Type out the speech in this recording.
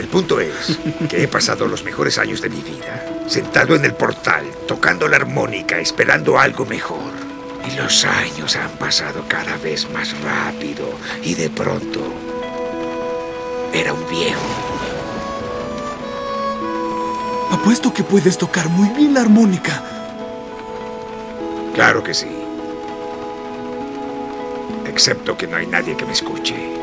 El punto es que he pasado los mejores años de mi vida sentado en el portal, tocando la armónica, esperando algo mejor. Y los años han pasado cada vez más rápido y de pronto era un viejo. Apuesto que puedes tocar muy bien la armónica. Claro que sí. Excepto que no hay nadie que me escuche.